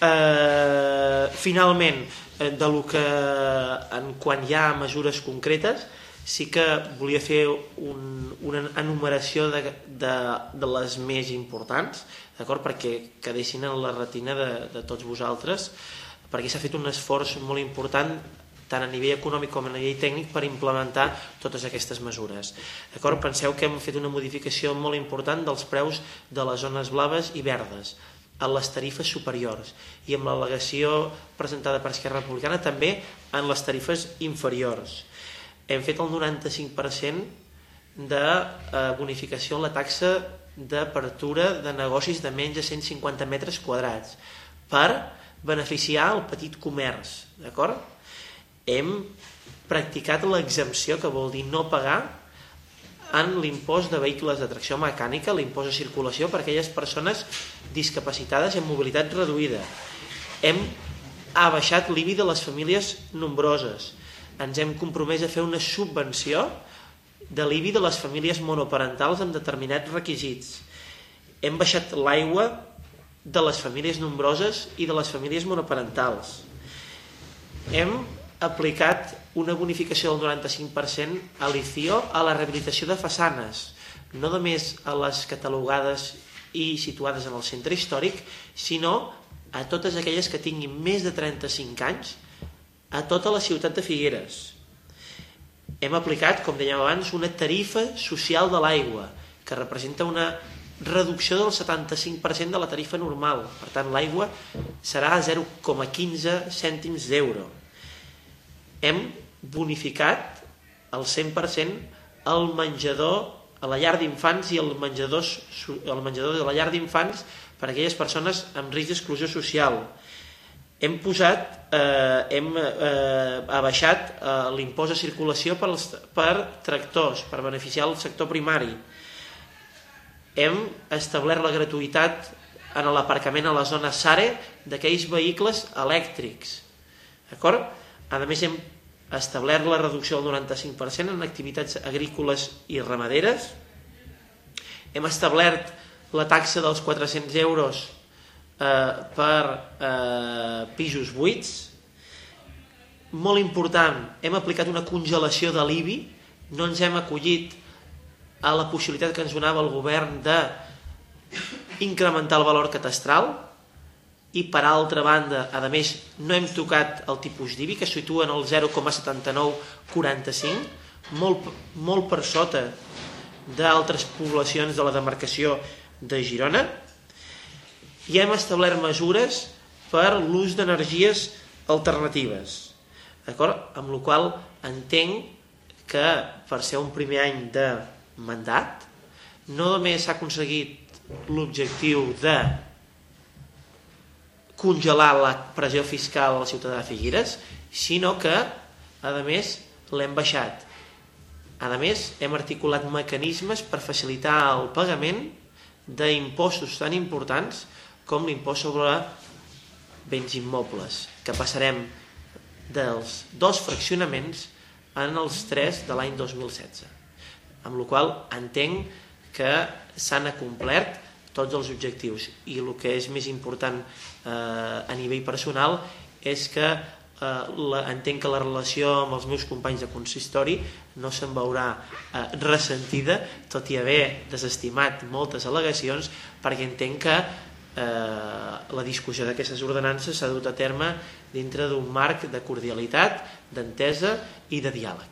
Eh, finalment, eh, de lo que en, quan hi ha mesures concretes, sí que volia fer un, una enumeració de, de, de les més importants, d'acord perquè quedessin en la retina de, de tots vosaltres, perquè s'ha fet un esforç molt important tant a nivell econòmic com a nivell tècnic per implementar totes aquestes mesures. D'acord? Penseu que hem fet una modificació molt important dels preus de les zones blaves i verdes a les tarifes superiors i amb l'al·legació presentada per Esquerra Republicana també en les tarifes inferiors. Hem fet el 95% de eh, bonificació en la taxa d'apertura de negocis de menys de 150 metres quadrats per beneficiar el petit comerç, d'acord? Hem practicat l'exempció, que vol dir no pagar en l'impost de vehicles de tracció mecànica, l'impost de circulació per a aquelles persones discapacitades i amb mobilitat reduïda. Hem abaixat l'IBI de les famílies nombroses. Ens hem compromès a fer una subvenció de l'IBI de les famílies monoparentals amb determinats requisits. Hem baixat l'aigua de les famílies nombroses i de les famílies monoparentals. Hem aplicat una bonificació del 95% a l'ICIO a la rehabilitació de façanes, no només a les catalogades i situades en el centre històric, sinó a totes aquelles que tinguin més de 35 anys a tota la ciutat de Figueres. Hem aplicat, com dèiem abans, una tarifa social de l'aigua, que representa una reducció del 75% de la tarifa normal. Per tant, l'aigua serà a 0,15 cèntims d'euro hem bonificat el 100% el menjador a la llar d'infants i el menjador, el menjador de la llar d'infants per a aquelles persones amb risc d'exclusió social. Hem posat, eh, hem eh, abaixat eh, l'impost de circulació per, als, per tractors, per beneficiar el sector primari. Hem establert la gratuïtat en l'aparcament a la zona SARE d'aquells vehicles elèctrics. D'acord? A més, hem establert la reducció del 95% en activitats agrícoles i ramaderes. Hem establert la taxa dels 400 euros eh, per eh, pisos buits. Molt important, hem aplicat una congelació de l'IBI, no ens hem acollit a la possibilitat que ens donava el govern de incrementar el valor catastral, i per altra banda, a més, no hem tocat el tipus d'IBI, que situa en el 0,7945, molt, molt per sota d'altres poblacions de la demarcació de Girona, i hem establert mesures per l'ús d'energies alternatives, d'acord? Amb la qual entenc que per ser un primer any de mandat no només s'ha aconseguit l'objectiu de congelar la pressió fiscal a la ciutat de Figueres, sinó que, a més, l'hem baixat. A més, hem articulat mecanismes per facilitar el pagament d'impostos tan importants com l'impost sobre béns immobles, que passarem dels dos fraccionaments en els tres de l'any 2016. Amb la qual entenc que s'han acomplert tots els objectius i el que és més important eh, a nivell personal és que eh, la, entenc que la relació amb els meus companys de consistori no se'n veurà eh, ressentida tot i haver desestimat moltes al·legacions perquè entenc que eh, la discussió d'aquestes ordenances s'ha dut a terme dintre d'un marc de cordialitat, d'entesa i de diàleg.